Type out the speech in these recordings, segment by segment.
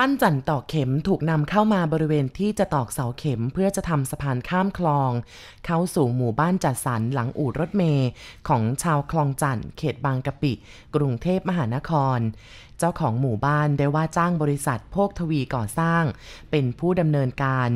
ปั้นจันตอกเข็มถูกนำเข้ามาบริเวณที่จะตอกเสาเข็มเพื่อจะทำสะพานข้ามคลอง เข้าสู่หมู่บ้านจัดสรรหลังอู่รถเมย์ของชาวคลองจันเขตบางกะปิ กรุงเทพมหานคร เจ้าของหมู่บ้านได้ว่าจ้างบริษัทโพกทวีก่อสร้าง เป็นผู้ดำเนินการ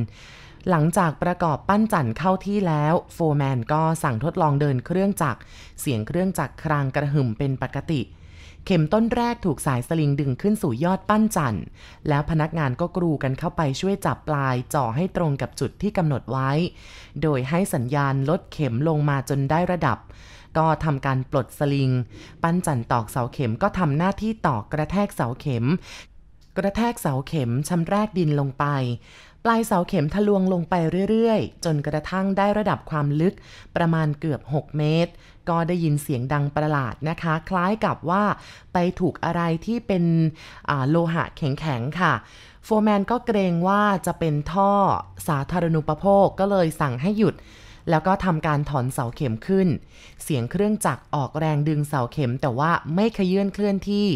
หลังจากประกอบปั้นจันเข้าที่แล้ว โฟร์แมนก็สั่งทดลองเดินเครื่องจักรเสียงเครื่องจักรครางกระหึ่มเป็นปกติเเข็มต้นแรกถูกสายสลิงดึงขึ้นสู่ยอดปั้นจันทร์แล้วพนักงานก็กรูกันเข้าไปช่วยจับปลายจ่อให้ตรงกับจุดที่กำหนดไว้ โดยให้สัญญาณลดเข็มลงมาจนได้ระดับ ก็ทำการปลดสลิง ปั้นจันทร์ตอกเสาเข็มก็ทำหน้าที่ตอกกระแทกเสาเข็ม กระแทกเสาเข็มชำแรกดินลงไปปลายเสาเข็มทะลวงลงไปเรื่อย ๆ จนกระทั่งได้ระดับความลึกประมาณเกือบ 6 เมตร ก็ได้ยินเสียงดังประหลาดนะคะ คล้ายกับว่าไปถูกอะไรที่เป็นโลหะแข็งๆค่ะโฟร์แมนก็เกรงว่าจะเป็นท่อสาธารณูปโภคก็เลยสั่งให้หยุด แล้วก็ทำการถอนเสาเข็มขึ้น เสียงเครื่องจักรออกแรงดึงเสาเข็มแต่ว่าไม่เขยื้อนเคลื่อนที่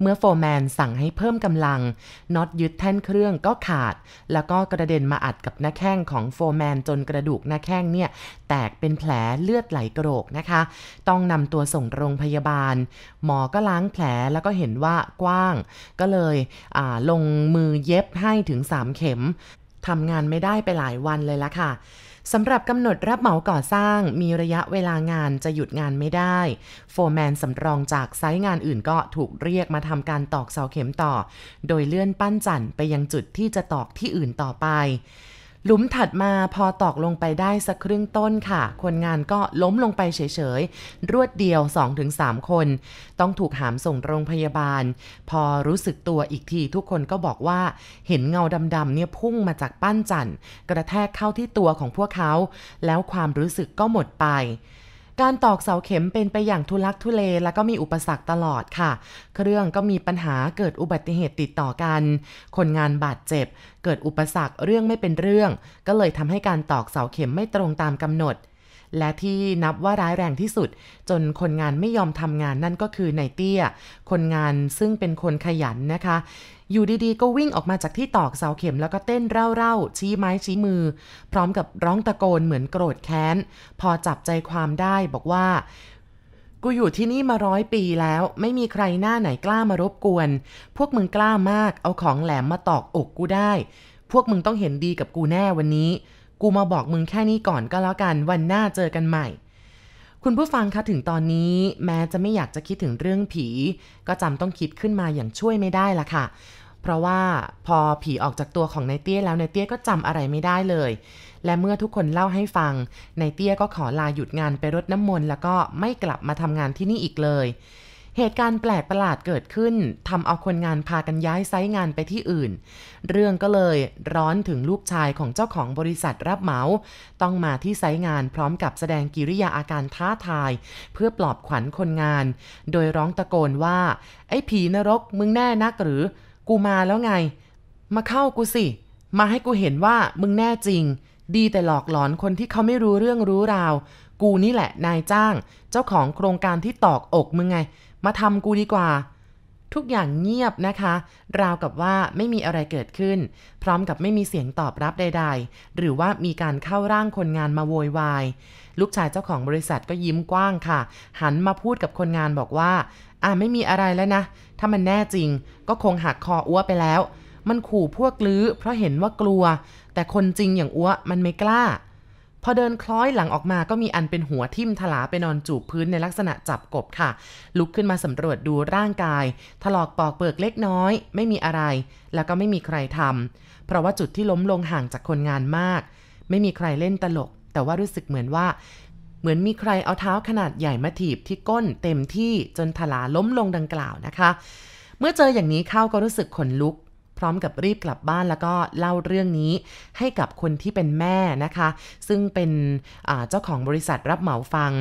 เมื่อโฟร์แมนสั่งให้เพิ่มกำลังน็อตยึดแท่นเครื่องก็ขาด แล้วก็กระเด็นมาอัดกับหน้าแข้งของโฟร์แมนจนกระดูกหน้าแข้งเนี่ยแตกเป็นแผลเลือดไหลกระโรกนะคะ ต้องนำตัวส่งโรงพยาบาล หมอก็ล้างแผลแล้วก็เห็นว่ากว้าง ก็เลยลงมือเย็บให้ถึง 3 เข็มทำงานไม่ได้ไปหลายวันเลยละค่ะ สำหรับกำหนดรับเหมาก่อสร้าง มีระยะเวลางานจะหยุดงานไม่ได้ โฟร์แมนสำรองจากไซต์งานอื่นก็ถูกเรียกมาทำการตอกเสาเข็มต่อ โดยเลื่อนปั้นจันไปยังจุดที่จะตอกที่อื่นต่อไป หลุมถัดมาพอตอกลงไปได้สักครึ่งต้นค่ะ คนงานก็ล้มลงไปเฉยๆ รวดเดียว 2-3 คน ต้องถูกหามส่งโรงพยาบาล พอรู้สึกตัวอีกทีทุกคนก็บอกว่าเห็นเงาดำๆเนี่ยพุ่งมาจากปั้นจันกระแทกเข้าที่ตัวของพวกเขา แล้วความรู้สึกก็หมดไป การตอกเสาเข็มเป็นไปอย่างทุลักทุเลแล้วก็มีอุปสรรคตลอดค่ะ เครื่องก็มีปัญหาเกิดอุบัติเหตุติดต่อกัน คนงานบาดเจ็บ เกิดอุปสรรคเรื่องไม่เป็นเรื่อง ก็เลยทำให้การตอกเสาเข็มไม่ตรงตามกำหนด และที่นับว่าร้ายแรงที่สุด จนคนงานไม่ยอมทำงานนั่นก็คือในเตี้ย คนงานซึ่งเป็นคนขยันนะคะ อยู่ดีๆ ก็วิ่งออกมาจากที่ตอกเสาเข็มแล้วก็เต้นเร่าๆ ชี้ไม้ชี้มือ พร้อมกับร้องตะโกนเหมือนโกรธแค้น พอจับใจความได้บอกว่ากูอยู่ที่นี่มาร้อยปีแล้ว ไม่มีใครหน้าไหนกล้ามารบกวน พวกมึงกล้ามาก เอาของแหลมมาตอกอกกูได้ พวกมึงต้องเห็นดีกับกูแน่วันนี้ กูมาบอกมึงแค่นี้ก่อนก็แล้วกัน วันหน้าเจอกันใหม่ คุณผู้ฟังคะถึงตอนนี้แม้จะไม่อยากจะคิดถึงเรื่องผี ก็จำต้องคิดขึ้นมาอย่างช่วยไม่ได้ละค่ะ เพราะว่าพอผีออกจากตัวของนายเตี้ยแล้วนายเตี้ยก็จำอะไรไม่ได้เลย และเมื่อทุกคนเล่าให้ฟังนายเตี้ยก็ขอลาหยุดงานไปรดน้ำมนต์แล้วก็ไม่กลับมาทำงานที่นี่อีกเลย เหตุการณ์แปลกประหลาดเกิดขึ้นทำเอาคนงานพากันย้ายไซต์งานไปที่อื่น เรื่องก็เลยร้อนถึงลูกชายของเจ้าของบริษัทรับเหมา ต้องมาที่ไซต์งานพร้อมกับแสดงกิริยาอาการท้าทาย เพื่อปลอบขวัญคนงาน โดยร้องตะโกนว่า ไอ้ผีนรกมึงแน่นักหรือ กูมาแล้วไง มาเข้ากูสิ มาให้กูเห็นว่ามึงแน่จริง ดีแต่หลอกหลอนคนที่เขาไม่รู้เรื่องรู้ราว กูนี่แหละนายจ้าง เจ้าของโครงการที่ตอกอกมึงไง มาทำกูดีกว่า ทุกอย่างเงียบนะคะ ราวกับว่าไม่มีอะไรเกิดขึ้น พร้อมกับไม่มีเสียงตอบรับใด ๆ หรือว่ามีการเข้าร่างคนงานมาโวยวาย ลูกชายเจ้าของบริษัทก็ยิ้มกว้างค่ะ หันมาพูดกับคนงานบอกว่า อ่าไม่มีอะไรแล้วนะ ถ้ามันแน่จริง ก็คงหักคออ้วไปแล้ว มันขู่พวกลื้อเพราะเห็นว่ากลัว แต่คนจริงอย่างอ้วมันไม่กล้า พอเดินคล้อยหลังออกมาก็มีอันเป็นหัวทิ่มถลาไปนอนจูบพื้นในลักษณะจับกบค่ะ ลุกขึ้นมาสำรวจดูร่างกาย ถลอกปอกเปลือกเล็กน้อย ไม่มีอะไร แล้วก็ไม่มีใครทำเพราะว่าจุดที่ล้มลงห่างจากคนงานมาก ไม่มีใครเล่นตลก แต่ว่ารู้สึกเหมือนว่า เหมือนมีใครเอาเท้าขนาดใหญ่มาถีบที่ก้นเต็มที่จนถลาล้มลงดังกล่าวนะคะ เมื่อเจออย่างนี้เข้าก็รู้สึกขนลุก พร้อมกับรีบกลับบ้านแล้วก็เล่าเรื่องนี้ให้กับคนที่เป็นแม่นะคะ ซึ่งเป็นเจ้าของบริษัทรับเหมาฟัง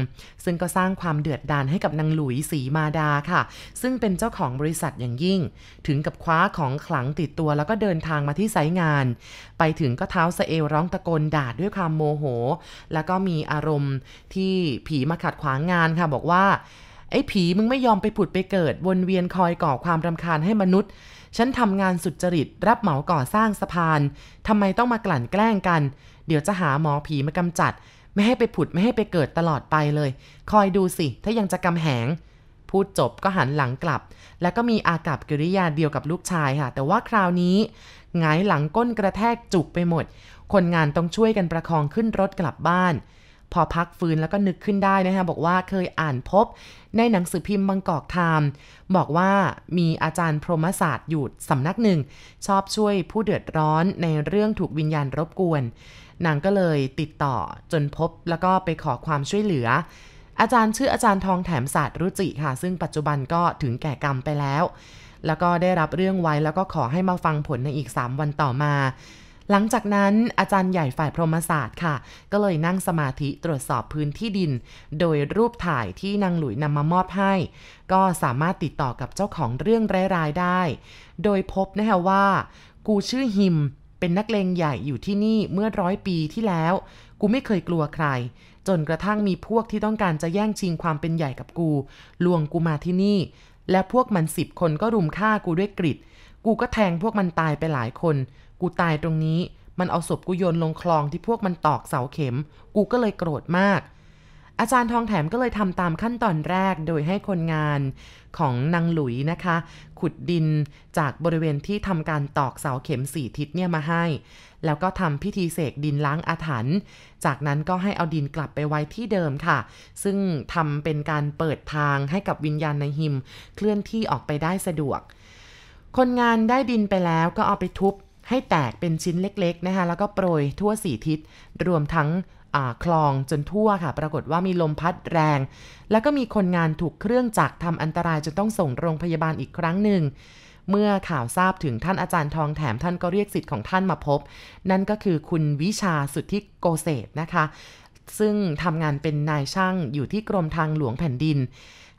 ซึ่งก็สร้างความเดือดดาลให้กับนางหลุยสีมาดาค่ะ ซึ่งเป็นเจ้าของบริษัทอย่างยิ่ง ถึงกับคว้าของขลังติดตัวแล้วก็เดินทางมาที่ไซต์งาน ไปถึงก็เท้าสเอลร้องตะโกนด่าด้วยความโมโห แล้วก็มีอารมณ์ที่ผีมาขัดขวางงานค่ะบอกว่าไอ้ผีมึงไม่ยอมไปผุดไปเกิด วนเวียนคอยก่อความรำคาญให้มนุษย์ ฉันทำงานสุจริต รับเหมาก่อสร้างสะพานทำไมต้องมากลั่นแกล้งกัน เดี๋ยวจะหาหมอผีมากำจัด ไม่ให้ไปผุดไม่ให้ไปเกิดตลอดไปเลย คอยดูสิ ถ้ายังจะกำแหง พูดจบก็หันหลังกลับ แล้วก็มีอากับกิริยาเดียวกับลูกชายค่ะ แต่ว่าคราวนี้หงายหลังก้นกระแทกจุกไปหมด คนงานต้องช่วยกันประคองขึ้นรถกลับบ้าน พอพักฟื้นแล้วก็นึกขึ้นได้นะคะบอกว่าเคยอ่านพบในหนังสือพิมพ์บางกอกไทม์บอกว่ามีอาจารย์พรหมศาสตร์อยู่สำนักหนึ่ง ชอบช่วยผู้เดือดร้อนในเรื่องถูกวิญญาณรบกวน นางก็เลยติดต่อจนพบแล้วก็ไปขอความช่วยเหลือ อาจารย์ชื่ออาจารย์ทองแถมศาสตร์รุจิค่ะ ซึ่งปัจจุบันก็ถึงแก่กรรมไปแล้ว แล้วก็ได้รับเรื่องไว้แล้วก็ขอให้มาฟังผลในอีก 3 วันต่อมา หลังจากนั้นอาจารย์ใหญ่ฝ่ายพรหมศาสตร์ค่ะ ก็เลยนั่งสมาธิตรวจสอบพื้นที่ดิน โดยรูปถ่ายที่นางหลุยนำมามอบให้ ก็สามารถติดต่อกับเจ้าของเรื่องร้ายๆได้ โดยพบนะคะว่า กูชื่อฮิมเป็นนักเลงใหญ่อยู่ที่นี่เมื่อร้อยปีที่แล้ว กูไม่เคยกลัวใคร จนกระทั่งมีพวกที่ต้องการจะแย่งชิงความเป็นใหญ่กับกู ลวงกูมาที่นี่ และพวกมันสิบคนก็รุมฆ่ากูด้วยกริด กูก็แทงพวกมันตายไปหลายคน กูตายตรงนี้ มันเอาศพกูโยนลงคลองที่พวกมันตอกเสาเข็ม กูก็เลยโกรธมาก อาจารย์ทองแถมก็เลยทำตามขั้นตอนแรกโดยให้คนงานของนางหลุยนะคะ ขุดดินจากบริเวณที่ทำการตอกเสาเข็มสี่ทิศเนี่ยมาให้ แล้วก็ทำพิธีเสกดินล้างอาถรรพ์จากนั้นก็ให้เอาดินกลับไปไว้ที่เดิมค่ะ ซึ่งทำเป็นการเปิดทางให้กับวิญญาณในหิม เคลื่อนที่ออกไปได้สะดวกคนงานได้ดินไปแล้วก็เอาไปทุบ ให้แตกเป็นชิ้นเล็กๆนะคะแล้วก็โปรยทั่วสี่ทิศรวมทั้งคลองจนทั่วค่ะ ปรากฏว่ามีลมพัดแรง แล้วก็มีคนงานถูกเครื่องจักรทำอันตรายจนต้องส่งโรงพยาบาลอีกครั้งหนึ่ง เมื่อข่าวทราบถึงท่านอาจารย์ทองแถมท่านก็เรียกสิทธิ์ของท่านมาพบ นั่นก็คือคุณวิชาสุทธิโกเศษนะคะ ซึ่งทำงานเป็นนายช่างอยู่ที่กรมทางหลวงแผ่นดิน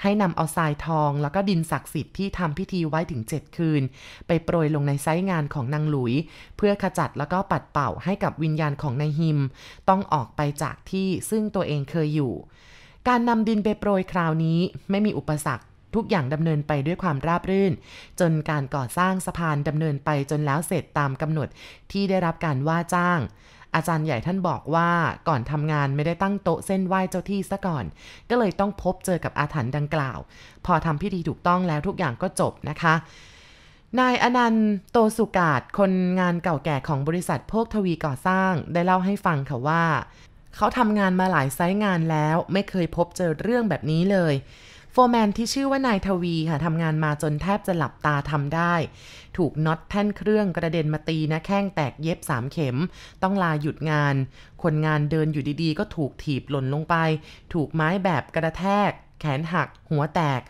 ให้นำเอาทรายทองแล้วก็ดินศักดิ์สิทธิ์ที่ทำพิธีไว้ถึง 7 คืน ไปโปรยลงในไซต์งานของนางหลุย เพื่อขจัดแล้วก็ปัดเป่าให้กับวิญญาณของนายฮิม ต้องออกไปจากที่ซึ่งตัวเองเคยอยู่ การนำดินไปโปรยคราวนี้ไม่มีอุปสรรคทุกอย่างดำเนินไปด้วยความราบรื่น จนการก่อสร้างสะพานดำเนินไปจนแล้วเสร็จตามกำหนดที่ได้รับการว่าจ้าง อาจารย์ใหญ่ท่านบอกว่าก่อนทำงานไม่ได้ตั้งโต๊ะเส้นไหว้เจ้าที่ซะก่อน ก็เลยต้องพบเจอกับอาถรรพ์ดังกล่าว พอทำพิธีถูกต้องแล้วทุกอย่างก็จบนะคะนายอนันต์โตสุกาศคนงานเก่าแก่ของบริษัทพวกทวีก่อสร้าง ได้เล่าให้ฟังค่ะว่า เขาทำงานมาหลายไซต์งานแล้วไม่เคยพบเจอเรื่องแบบนี้เลย โฟร์แมนที่ชื่อว่านายทวีค่ะทำงานมาจนแทบจะหลับตาทำได้ ถูกน็อตแท่นเครื่องกระเด็นมาตีนะแข้งแตกเย็บสามเข็ม ต้องลาหยุดงาน คนงานเดินอยู่ดีๆ ก็ถูกถีบหล่นลงไป ถูกไม้แบบกระแทก แขนหัก หัวแตก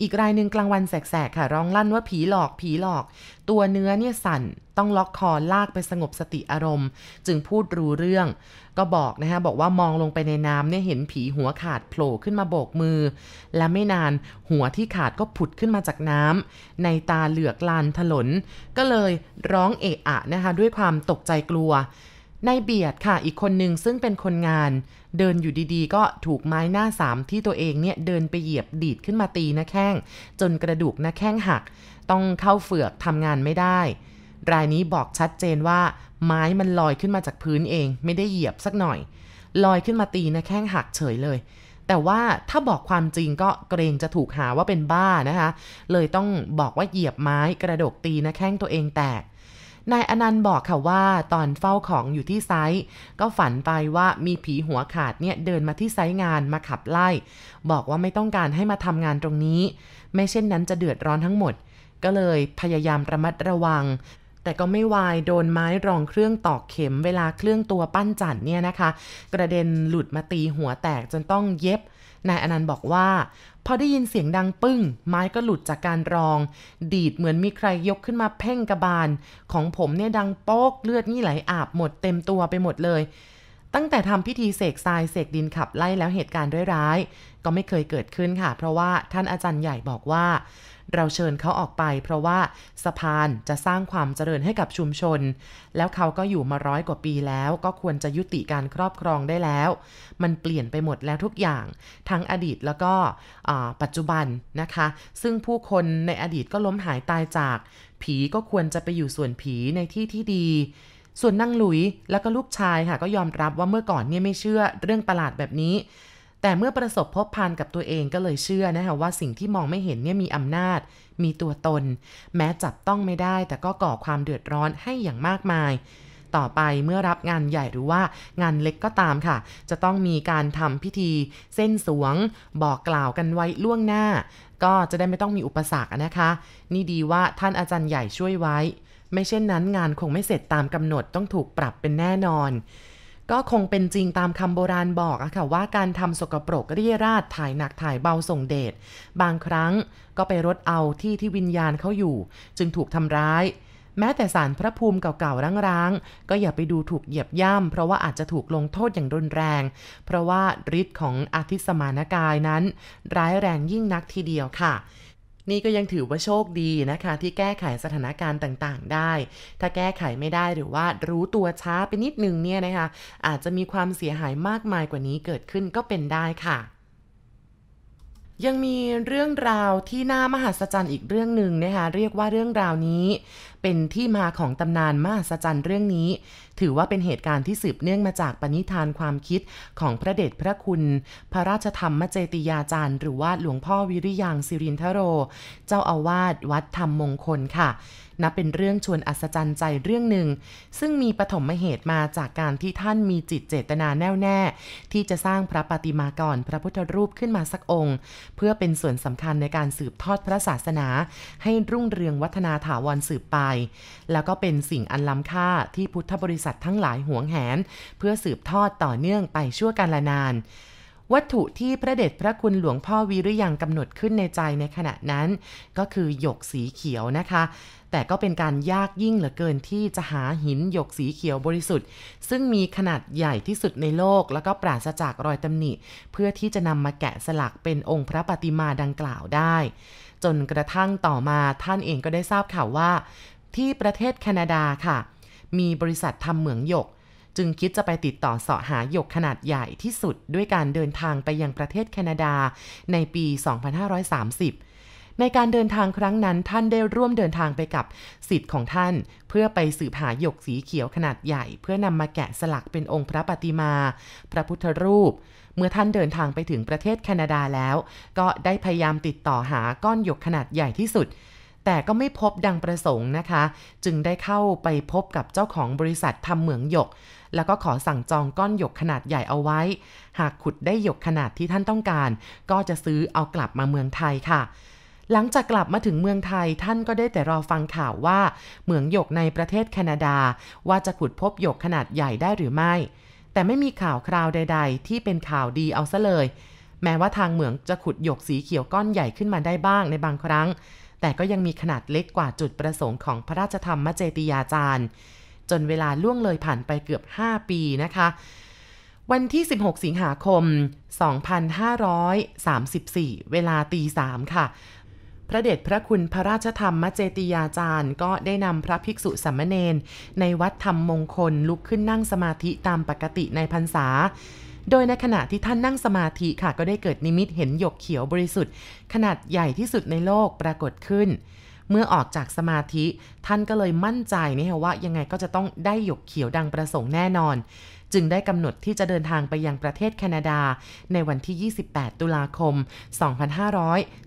อีกรายหนึ่งกลางวันแสกๆค่ะ ร้องลั่นว่าผีหลอกผีหลอก ตัวเนื้อเนี่ยสั่นต้องล็อกคอลากไปสงบสติอารมณ์ จึงพูดรู้เรื่อง ก็บอกนะฮะบอกว่ามองลงไปในน้ำเนี่ยเห็นผีหัวขาดโผล่ขึ้นมาโบกมือ และไม่นานหัวที่ขาดก็ผุดขึ้นมาจากน้ำในตาเหลือกลานถลน ก็เลยร้องเอะอะนะคะด้วยความตกใจกลัว นายเบียดค่ะ อีกคนหนึ่งซึ่งเป็นคนงาน เดินอยู่ดีๆ ก็ถูกไม้หน้าสามที่ตัวเองเนี่ยเดินไปเหยียบดีดขึ้นมาตีหน้าแข้ง จนกระดูกหน้าแข้งหัก ต้องเข้าเฝือกทำงานไม่ได้ รายนี้บอกชัดเจนว่า ไม้มันลอยขึ้นมาจากพื้นเอง ไม่ได้เหยียบสักหน่อย ลอยขึ้นมาตีหน้าแข้งหักเฉยเลย แต่ว่าถ้าบอกความจริงก็เกรงจะถูกหาว่าเป็นบ้านะคะ เลยต้องบอกว่าเหยียบไม้กระดกตีหน้าแข้งตัวเองแตก นายอนันต์บอกค่ะว่าตอนเฝ้าของอยู่ที่ไซต์ก็ฝันไปว่ามีผีหัวขาดเนี่ยเดินมาที่ไซต์งานมาขับไล่ บอกว่าไม่ต้องการให้มาทำงานตรงนี้ ไม่เช่นนั้นจะเดือดร้อนทั้งหมด ก็เลยพยายามระมัดระวัง แต่ก็ไม่วายโดนไม้รองเครื่องตอกเข็มเวลาเครื่องตัวปั้นจันเนี่ยนะคะ กระเด็นหลุดมาตีหัวแตกจนต้องเย็บ นายอนันต์บอกว่า พอได้ยินเสียงดังปึ้ง ไม้ก็หลุดจากการรอง ดีดเหมือนมีใครยกขึ้นมาเพ่งกระบาล ของผมเนี่ยดังโป๊กเลือดนี่ไหลอาบหมดเต็มตัวไปหมดเลย ตั้งแต่ทำพิธีเสกทรายเสกดินขับไล่แล้วเหตุการณ์ร้ายๆก็ไม่เคยเกิดขึ้นค่ะ เพราะว่าท่านอาจารย์ใหญ่บอกว่า เราเชิญเขาออกไป เพราะว่าสะพานจะสร้างความเจริญให้กับชุมชน แล้วเขาก็อยู่มาร้อยกว่าปีแล้ว ก็ควรจะยุติการครอบครองได้แล้ว มันเปลี่ยนไปหมดแล้วทุกอย่าง ทั้งอดีตแล้วก็ปัจจุบันนะคะ ซึ่งผู้คนในอดีตก็ล้มหายตายจาก ผีก็ควรจะไปอยู่ส่วนผีในที่ที่ดีส่วนนั่งหลุยแล้วก็ลูกชายค่ะก็ยอมรับว่าเมื่อก่อนเนี่ยไม่เชื่อเรื่องประหลาดแบบนี้ แต่เมื่อประสบพบพานกับตัวเองก็เลยเชื่อนะคะว่าสิ่งที่มองไม่เห็นเนี่ยมีอำนาจ มีตัวตน แม้จับต้องไม่ได้ แต่ก็ก่อความเดือดร้อนให้อย่างมากมาย ต่อไปเมื่อรับงานใหญ่หรือว่างานเล็กก็ตามค่ะ จะต้องมีการทำพิธี เส้นสวง บอกกล่าวกันไว้ล่วงหน้า ก็จะได้ไม่ต้องมีอุปสรรคนะคะ นี่ดีว่าท่านอาจารย์ใหญ่ช่วยไว้ ไม่เช่นนั้นงานคงไม่เสร็จตามกำหนดต้องถูกปรับเป็นแน่นอน ก็คงเป็นจริงตามคำโบราณบอกอะค่ะว่าการทำสกปรกเรียราดถ่ายหนักถ่ายเบาส่งเดชบางครั้งก็ไปรดเอาที่ที่วิญญาณเขาอยู่ จึงถูกทำร้าย แม้แต่สารพระภูมิเก่าๆร้างๆ ก็อย่าไปดูถูกเหยียบย่ำเพราะว่าอาจจะถูกลงโทษอย่างรุนแรง เพราะว่าฤทธิ์ของอาทิสมานกายนั้น ร้ายแรงยิ่งนักทีเดียวค่ะ นี่ก็ยังถือว่าโชคดีนะคะ ที่แก้ไขสถานการณ์ต่างๆ ได้ ถ้าแก้ไขไม่ได้หรือว่ารู้ตัวช้าไปนิดนึงเนี่ยนะคะ อาจจะมีความเสียหายมากมายกว่านี้เกิดขึ้นก็เป็นได้ค่ะยังมีเรื่องราวที่น่ามหัศจรรย์อีกเรื่องหนึ่งนะคะเรียกว่าเรื่องราวนี้ เป็นที่มาของตำนานมหัศจรรย์เรื่องนี้ ถือว่าเป็นเหตุการณ์ที่สืบเนื่องมาจากปณิธานความคิดของพระเดชพระคุณ พระราชธรรมเจติยาจารย์ หรือว่าหลวงพ่อวิริยังสิรินทโร เจ้าอาวาสวัดธรรมมงคลค่ะนับเป็นเรื่องชวนอัศจรรย์ใจเรื่องหนึ่ง ซึ่งมีปฐมเหตุมาจากการที่ท่านมีจิตเจตนาแน่วแน่ ที่จะสร้างพระปฏิมากรพระพุทธรูปขึ้นมาสักองค์ เพื่อเป็นส่วนสำคัญในการสืบทอดพระศาสนา ให้รุ่งเรืองวัฒนาถาวรสืบไป แล้วก็เป็นสิ่งอันล้ำค่าที่พุทธบริษัททั้งหลายหวงแหน เพื่อสืบทอดต่อเนื่องไปชั่วกาลนาน วัตถุที่พระเดชพระคุณหลวงพ่อวีริยังกำหนดขึ้นในใจในขณะนั้น ก็คือหยกสีเขียวนะคะ แต่ก็เป็นการยากยิ่งเหลือเกินที่จะหาหินหยกสีเขียวบริสุทธิ์ ซึ่งมีขนาดใหญ่ที่สุดในโลก แล้วก็ปราศจากรอยตำหนิ เพื่อที่จะนำมาแกะสลักเป็นองค์พระปฏิมาดังกล่าวได้จนกระทั่งต่อมาท่านเองก็ได้ทราบข่าวว่า ที่ประเทศแคนาดาค่ะ มีบริษัททำเหมืองหยก จึงคิดจะไปติดต่อเสาะหาหยกขนาดใหญ่ที่สุดด้วยการเดินทางไปยังประเทศแคนาดาในปี 2530 ในการเดินทางครั้งนั้นท่านได้ร่วมเดินทางไปกับสิทธิ์ของท่าน เพื่อไปสืบหาหยกสีเขียวขนาดใหญ่ เพื่อนำมาแกะสลักเป็นองค์พระปฏิมา พระพุทธรูปเมื่อท่านเดินทางไปถึงประเทศแคนาดาแล้ว ก็ได้พยายามติดต่อหาก้อนหยกขนาดใหญ่ที่สุด แต่ก็ไม่พบดังประสงค์นะคะ จึงได้เข้าไปพบกับเจ้าของบริษัททำเหมืองหยก แล้วก็ขอสั่งจองก้อนหยกขนาดใหญ่เอาไว้ หากขุดได้หยกขนาดที่ท่านต้องการ ก็จะซื้อเอากลับมาเมืองไทยค่ะหลังจากกลับมาถึงเมืองไทยท่านก็ได้แต่รอฟังข่าวว่า เหมืองหยกในประเทศแคนาดา ว่าจะขุดพบหยกขนาดใหญ่ได้หรือไม่ แต่ไม่มีข่าวคราวใด ๆ ที่เป็นข่าวดีเอาซะเลย แม้ว่าทางเหมืองจะขุดหยกสีเขียวก้อนใหญ่ขึ้นมาได้บ้างในบางครั้ง แต่ก็ยังมีขนาดเล็กกว่าจุดประสงค์ของพระราชธรรมเจติยาจารย์ จนเวลาล่วงเลยผ่านไปเกือบ 5 ปีนะคะ วันที่ 16 สิงหาคม 2534 เวลาตีสามค่ะ พระเดชพระคุณพระราชธรรมเจติยาจารย์ ก็ได้นำพระภิกษุสัมมเนนในวัดธรรมมงคลลุกขึ้นนั่งสมาธิตามปกติในพรรษา โดยในขณะที่ท่านนั่งสมาธิค่ะก็ได้เกิดนิมิตเห็นหยกเขียวบริสุทธิ์ ขนาดใหญ่ที่สุดในโลกปรากฏขึ้น เมื่อออกจากสมาธิ ท่านก็เลยมั่นใจนี่ค่ะว่ายังไงก็จะต้องได้หยกเขียวดังประสงค์แน่นอน จึงได้กำหนดที่จะเดินทางไปยังประเทศแคนาดา ในวันที่ 28 ตุลาคม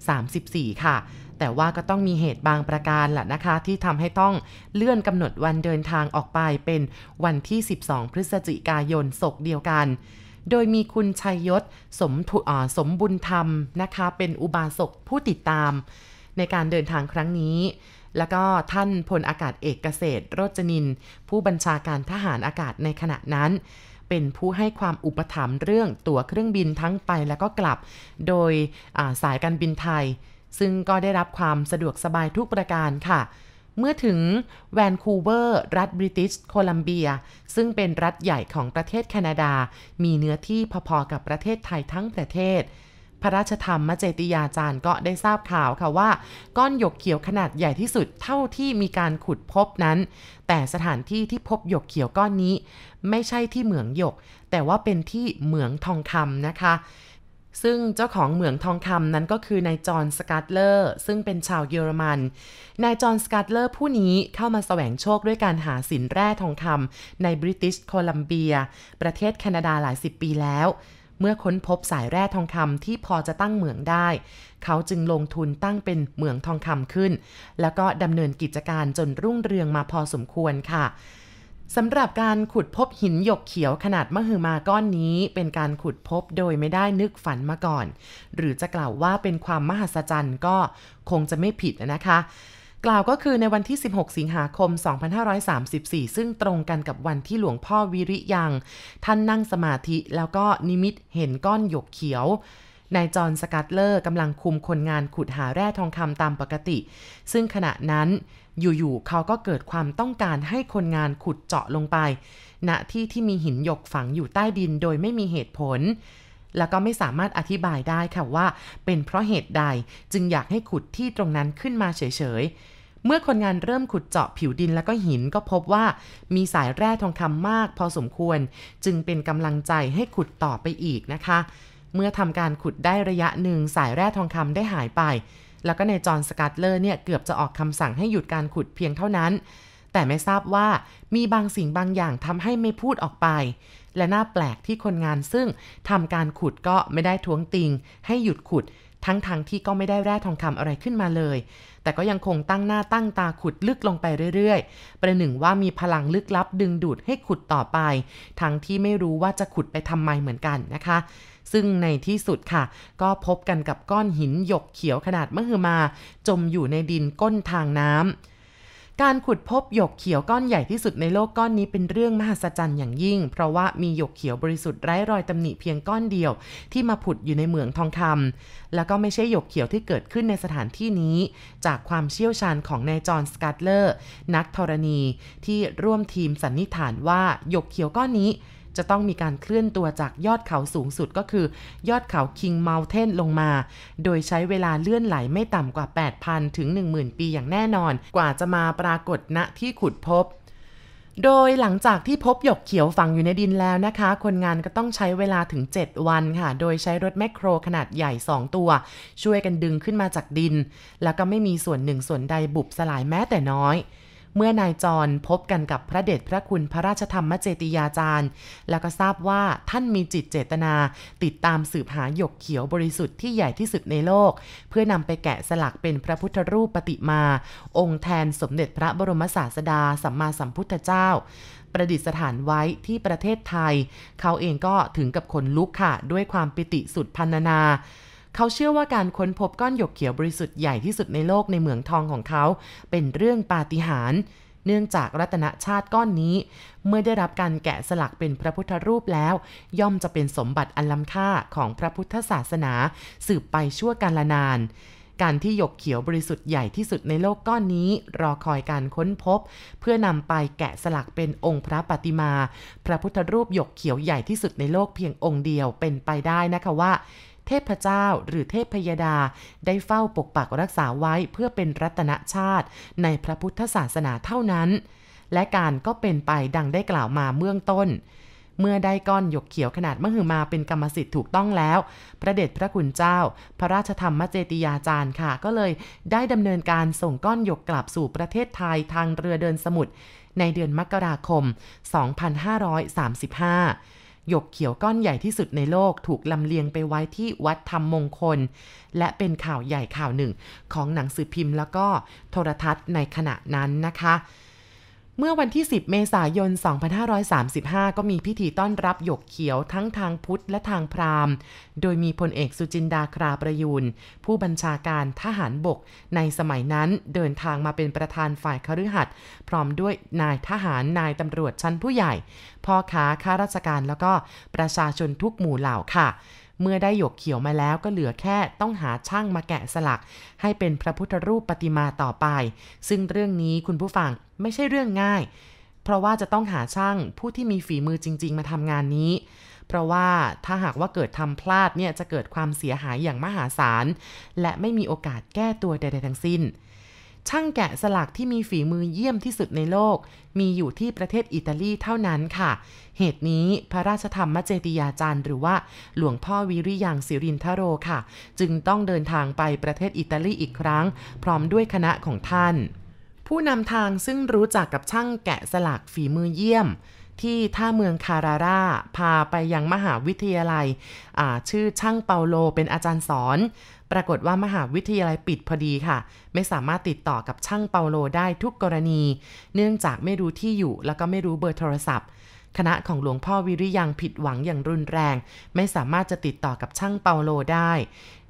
2534 ค่ะแต่ว่าก็ต้องมีเหตุบางประการแหละนะคะ ที่ทำให้ต้องเลื่อนกำหนดวันเดินทางออกไปเป็นวันที่ 12 พฤศจิกายนศกเดียวกัน โดยมีคุณชัยยศสมสมบุญธรรมนะคะ เป็นอุบาสกผู้ติดตาม ในการเดินทางครั้งนี้ แล้วก็ท่านพลอากาศเอกเกษตรโรจนิน ผู้บัญชาการทหารอากาศในขณะนั้นเป็นผู้ให้ความอุปถัมภ์เรื่องตั๋วเครื่องบินทั้งไปแล้วก็กลับ โดยสายการบินไทย ซึ่งก็ได้รับความสะดวกสบายทุกประการค่ะ เมื่อถึงแวนคูเวอร์ รัฐบริติชโคลัมเบีย ซึ่งเป็นรัฐใหญ่ของประเทศแคนาดา มีเนื้อที่พอๆกับประเทศไทยทั้งประเทศ พระราชธรรมเจติยาจารย์ก็ได้ทราบข่าวค่ะว่า ก้อนหยกเขียวขนาดใหญ่ที่สุดเท่าที่มีการขุดพบนั้น แต่สถานที่ที่พบหยกเขียวก้อนนี้ ไม่ใช่ที่เหมืองหยก แต่ว่าเป็นที่เหมืองทองคำนะคะ ซึ่งเจ้าของเหมืองทองคำนั้นก็คือนายจอห์นสกัตเลอร์ซึ่งเป็นชาวเยอรมัน นายจอห์นสกัตเลอร์ผู้นี้เข้ามาแสวงโชคด้วยการหาสินแร่ทองคำในบริติชโคลัมเบีย ประเทศแคนาดาหลายสิบปีแล้ว เมื่อค้นพบสายแร่ทองคำที่พอจะตั้งเหมืองได้ เขาจึงลงทุนตั้งเป็นเหมืองทองคำขึ้น แล้วก็ดำเนินกิจการจนรุ่งเรืองมาพอสมควรค่ะ สำหรับการขุดพบหินหยกเขียวขนาดมหึมาก้อนนี้ เป็นการขุดพบโดยไม่ได้นึกฝันมาก่อน หรือจะกล่าวว่าเป็นความมหัศจรรย์ก็คงจะไม่ผิดนะคะ กล่าวก็คือในวันที่ 16 สิงหาคม 2534 ซึ่งตรงกันกับวันที่หลวงพ่อวิริยัง ท่านนั่งสมาธิแล้วก็นิมิตเห็นก้อนหยกเขียวนายจอห์นสกัตเลอร์กำลังคุมคนงานขุดหาแร่ทองคำตามปกติ ซึ่งขณะนั้น อยู่ๆเขาก็เกิดความต้องการให้คนงานขุดเจาะลงไป ณที่ที่มีหินหยกฝังอยู่ใต้ดินโดยไม่มีเหตุผล แล้วก็ไม่สามารถอธิบายได้ค่ะว่า เป็นเพราะเหตุใดจึงอยากให้ขุดที่ตรงนั้นขึ้นมาเฉยๆ เมื่อคนงานเริ่มขุดเจาะผิวดินแล้วก็หินก็พบว่ามีสายแร่ทองคำมาก พอสมควร จึงเป็นกำลังใจให้ขุดต่อไปอีกนะคะ เมื่อทำการขุดได้ระยะหนึ่งสายแร่ทองคำได้หายไป แล้วก็ในจอห์นสกัตเลอร์เนี่ยเกือบจะออกคำสั่งให้หยุดการขุดเพียงเท่านั้น แต่ไม่ทราบว่ามีบางสิ่งบางอย่างทำให้ไม่พูดออกไป และน่าแปลกที่คนงานซึ่งทำการขุดก็ไม่ได้ท้วงติง ให้หยุดขุด ทั้งทางที่ก็ไม่ได้แร่ทองคำอะไรขึ้นมาเลย แต่ก็ยังคงตั้งหน้าตั้งตาขุดลึกลงไปเรื่อยๆ ประหนึ่งว่ามีพลังลึกลับดึงดูดให้ขุดต่อไป ทั้งที่ไม่รู้ว่าจะขุดไปทำไมเหมือนกันนะคะ ซึ่งในที่สุดค่ะ ก็พบกันกับก้อนหินหยกเขียวขนาดมหึมา จมอยู่ในดินก้นทางน้ำการขุดพบหยกเขียวก้อนใหญ่ที่สุดในโลกก้อนนี้เป็นเรื่องมหัศจรรย์อย่างยิ่ง เพราะว่ามีหยกเขียวบริสุทธิ์ไร้รอยตำหนิเพียงก้อนเดียว ที่มาผุดอยู่ในเหมืองทองคำแล้วก็ไม่ใช่หยกเขียวที่เกิดขึ้นในสถานที่นี้ จากความเชี่ยวชาญของนายจอห์นสกัตเลอร์ นักธรณีที่ร่วมทีมสันนิษฐานว่าหยกเขียวก้อนนี้ จะต้องมีการเคลื่อนตัวจากยอดเขาสูงสุดก็คือ ยอดเขาคิงเมลเทนลงมา โดยใช้เวลาเลื่อนไหลไม่ต่ำกว่า 8,000 ถึง 10,000 ปีอย่างแน่นอน กว่าจะมาปรากฏณที่ขุดพบโดยหลังจากที่พบหยกเขียวฝังอยู่ในดินแล้วนะคะ คนงานก็ต้องใช้เวลาถึง 7 วันค่ะ โดยใช้รถแมคโครขนาดใหญ่ 2 ตัว ช่วยกันดึงขึ้นมาจากดิน แล้วก็ไม่มีส่วนหนึ่งส่วนใดบุบสลายแม้แต่น้อย เมื่อนายจรพบกันกับพระเดชพระคุณพระราชธรรมเจติยาจารย์ แล้วก็ทราบว่าท่านมีจิตเจตนา ติดตามสืบหาหยกเขียวบริสุทธิ์ที่ใหญ่ที่สุดในโลก เพื่อนำไปแกะสลักเป็นพระพุทธรูปปฏิมา องค์แทนสมเด็จพระบรมศาสดาสัมมาสัมพุทธเจ้าประดิษฐานไว้ที่ประเทศไทย เขาเองก็ถึงกับขนลุกค่ะ ด้วยความปิติสุดพันนา เขาเชื่อว่าการค้นพบก้อนหยกเขียวบริสุทธิ์ใหญ่ที่สุดในโลกในเหมืองทองของเขา เป็นเรื่องปาฏิหาริย์เนื่องจากรัตนชาติก้อนนี้ เมื่อได้รับการแกะสลักเป็นพระพุทธรูปแล้ว ย่อมจะเป็นสมบัติอันล้ำค่าของพระพุทธศาสนา สืบไปชั่วกาลนาน การที่หยกเขียวบริสุทธิ์ใหญ่ที่สุดในโลกก้อนนี้ รอคอยการค้นพบ เพื่อนำไปแกะสลักเป็นองค์พระปฏิมา พระพุทธรูปหยกเขียวใหญ่ที่สุดในโลกเพียงองค์เดียวเป็นไปได้นะคะว่า เทพเจ้า หรือเทพพยดา ได้เฝ้าปกปักรักษาไว้เพื่อเป็นรัตนชาติ ในพระพุทธศาสนาเท่านั้น และการก็เป็นไปดังได้กล่าวมาเมื่องต้นเมื่อได้ก้อนหยกเขียวขนาดมหึมาเป็นกรรมสิทธิ์ถูกต้องแล้ว พระเดชพระคุณเจ้า พระราชธรรมเจติยาจารย์ค่ะ ก็เลยได้ดำเนินการส่งก้อนหยกกลับสู่ประเทศไทยทางเรือเดินสมุทรในเดือนมกราคม 2535 หยกเขียวก้อนใหญ่ที่สุดในโลกถูกลำเลียงไปไว้ที่วัดธรรมมงคล และเป็นข่าวใหญ่ข่าวหนึ่ง ของหนังสือพิมพ์แล้วก็โทรทัศน์ในขณะนั้นนะคะ เมื่อวันที่ 10 เมษายน 2535 ก็มีพิธีต้อนรับหยกเขียวทั้งทางพุทธและทางพราหมณ์ โดยมีพลเอกสุจินดาคราประยูนผู้บัญชาการทหารบกในสมัยนั้นเดินทางมาเป็นประธานฝ่ายคฤหัสถ์พร้อมด้วยนายทหารนายตำรวจชั้นผู้ใหญ่ พ่อค้าข้าราชการแล้วก็ประชาชนทุกหมู่เหล่าค่ะ เมื่อได้หยกเขียวมาแล้วก็เหลือแค่ต้องหาช่างมาแกะสลัก ให้เป็นพระพุทธรูปปฏิมาต่อไป ซึ่งเรื่องนี้คุณผู้ฟังไม่ใช่เรื่องง่าย เพราะว่าจะต้องหาช่างผู้ที่มีฝีมือจริง ๆ มาทำงานนี้เพราะว่าถ้าหากว่าเกิดทำพลาดเนี่ยจะเกิดความเสียหายอย่างมหาศาล และไม่มีโอกาสแก้ตัวใดๆทั้งสิ้น ช่างแกะสลักที่มีฝีมือเยี่ยมที่สุดในโลก มีอยู่ที่ประเทศอิตาลีเท่านั้นค่ะ เหตุนี้พระราชธรรมเจติยาจารย์หรือว่าหลวงพ่อวิริยังสิรินทโรค่ะ จึงต้องเดินทางไปประเทศอิตาลีอีกครั้ง พร้อมด้วยคณะของท่าน ผู้นำทางซึ่งรู้จักกับช่างแกะสลักฝีมือเยี่ยมที่ท่าเมืองคาราราพาไปยังมหาวิทยาลัยชื่อช่างเปาโลเป็นอาจารย์สอน ปรากฏว่ามหาวิทยาลัยปิดพอดีค่ะ ไม่สามารถติดต่อกับช่างเปาโลได้ทุกกรณี เนื่องจากไม่รู้ที่อยู่แล้วก็ไม่รู้เบอร์โทรศัพท์ คณะของหลวงพ่อวิริยังผิดหวังอย่างรุนแรง ไม่สามารถจะติดต่อกับช่างเปาโลได้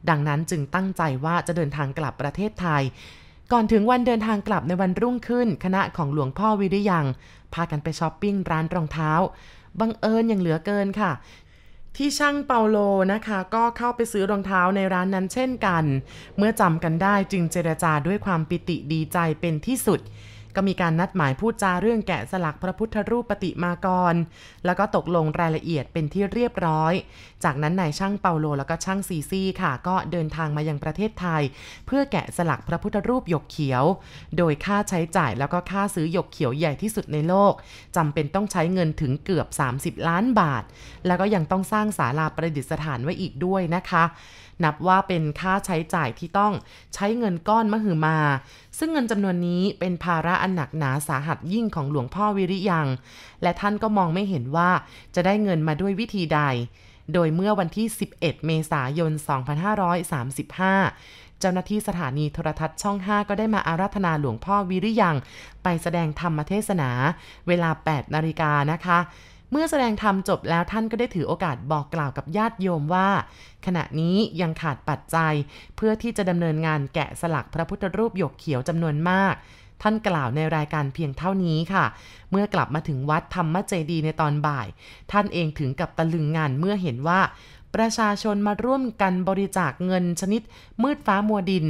ดังนั้นจึงตั้งใจว่าจะเดินทางกลับประเทศไทยก่อนถึงวันเดินทางกลับในวันรุ่งขึ้น คณะของหลวงพ่อวิริยัง พากันไปช้อปปิ้งร้านรองเท้า บังเอิญอย่างเหลือเกินค่ะ ที่ช่างเปาโลนะคะ ก็เข้าไปซื้อรองเท้าในร้านนั้นเช่นกัน เมื่อจำกันได้จึงเจรจาด้วยความปิติดีใจเป็นที่สุด ก็มีการนัดหมายพูดจาเรื่องแกะสลักพระพุทธรูปปฏิมากร แล้วก็ตกลงรายละเอียดเป็นที่เรียบร้อย จากนั้นนายช่างเปาโลแล้วก็ช่างซีซี่ค่ะ ก็เดินทางมายังประเทศไทย เพื่อแกะสลักพระพุทธรูปหยกเขียว โดยค่าใช้จ่ายแล้วก็ค่าซื้อหยกเขียวใหญ่ที่สุดในโลกจำเป็นต้องใช้เงินถึงเกือบ 30 ล้านบาท แล้วก็ยังต้องสร้างศาลาประดิษฐานไว้อีกด้วยนะคะ นับว่าเป็นค่าใช้จ่ายที่ต้องใช้เงินก้อนมหึมา ซึ่งเงินจำนวนนี้เป็นภาระอันหนักหนาสาหัสยิ่งของหลวงพ่อวิริยัง และท่านก็มองไม่เห็นว่าจะได้เงินมาด้วยวิธีใด โดยเมื่อวันที่ 11 เมษายน 2535เจ้าหน้าที่สถานีโทรทัศน์ช่อง 5 ก็ได้มาอาราธนาหลวงพ่อวิริยัง ไปแสดงธรรมเทศนา เวลา 8 นาฬิกานะคะ เมื่อแสดงธรรมจบแล้วท่านก็ได้ถือโอกาสบอกกล่าวกับญาติโยมว่า ขณะนี้ยังขาดปัจจัย เพื่อที่จะดำเนินงานแกะสลักพระพุทธรูปหยกเขียวจำนวนมาก ท่านกล่าวในรายการเพียงเท่านี้ค่ะ เมื่อกลับมาถึงวัดธรรมเจดีในตอนบ่าย ท่านเองถึงกับตะลึงงานเมื่อเห็นว่า ประชาชนมาร่วมกันบริจาคเงินชนิดมืดฟ้ามัวดิน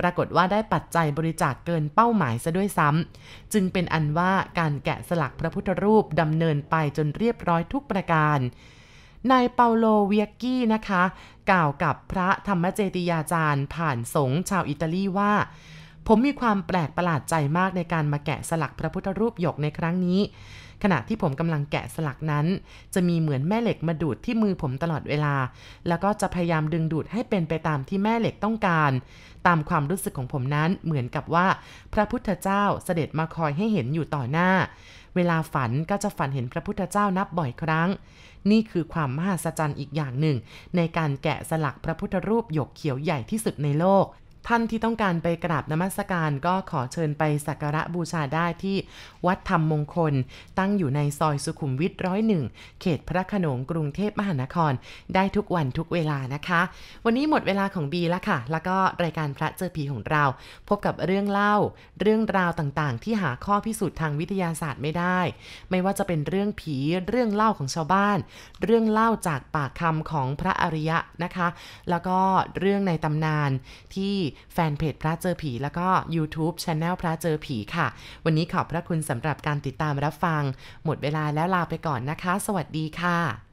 ปรากฏว่าได้ปัจจัยบริจาคเกินเป้าหมายซะด้วยซ้ำจึงเป็นอันว่าการแกะสลักพระพุทธรูปดำเนินไปจนเรียบร้อยทุกประการนายเปาโลเวียกี้นะคะ กล่าวกับพระธรรมเจติยาจารย์ผ่านสงฆ์ชาวอิตาลีว่า ผมมีความแปลกประหลาดใจมากในการมาแกะสลักพระพุทธรูปหยกในครั้งนี้ ขณะที่ผมกำลังแกะสลักนั้น จะมีเหมือนแม่เหล็กมาดูดที่มือผมตลอดเวลา แล้วก็จะพยายามดึงดูดให้เป็นไปตามที่แม่เหล็กต้องการ ตามความรู้สึกของผมนั้นเหมือนกับว่า พระพุทธเจ้าเสด็จมาคอยให้เห็นอยู่ต่อหน้า เวลาฝันก็จะฝันเห็นพระพุทธเจ้านับบ่อยครั้ง นี่คือความมหัศจรรย์อีกอย่างหนึ่ง ในการแกะสลักพระพุทธรูปหยกเขียวใหญ่ที่สุดในโลก ท่านที่ต้องการไปกราบนมัสการก็ขอเชิญไปสักการะบูชาได้ที่วัดธรรมมงคล ตั้งอยู่ในซอยสุขุมวิทร้อยหนึ่งเขตพระขนงกรุงเทพมหานคร ได้ทุกวันทุกเวลานะคะ วันนี้หมดเวลาของบีแล้วค่ะ แล้วก็รายการพระเจอผีของเรา พบกับเรื่องเล่า เรื่องราวต่างๆ ที่หาข้อพิสูจน์ทางวิทยาศาสตร์ไม่ได้ ไม่ว่าจะเป็นเรื่องผีเรื่องเล่าของชาวบ้าน เรื่องเล่าจากปากคำของพระอริยะนะคะ แล้วก็เรื่องในตำนานที่แฟนเพจพระเจอผี แล้วก็ YouTube Channel พระเจอผีค่ะ วันนี้ขอบพระคุณสำหรับการติดตามรับฟัง หมดเวลาแล้วลาไปก่อนนะคะ สวัสดีค่ะ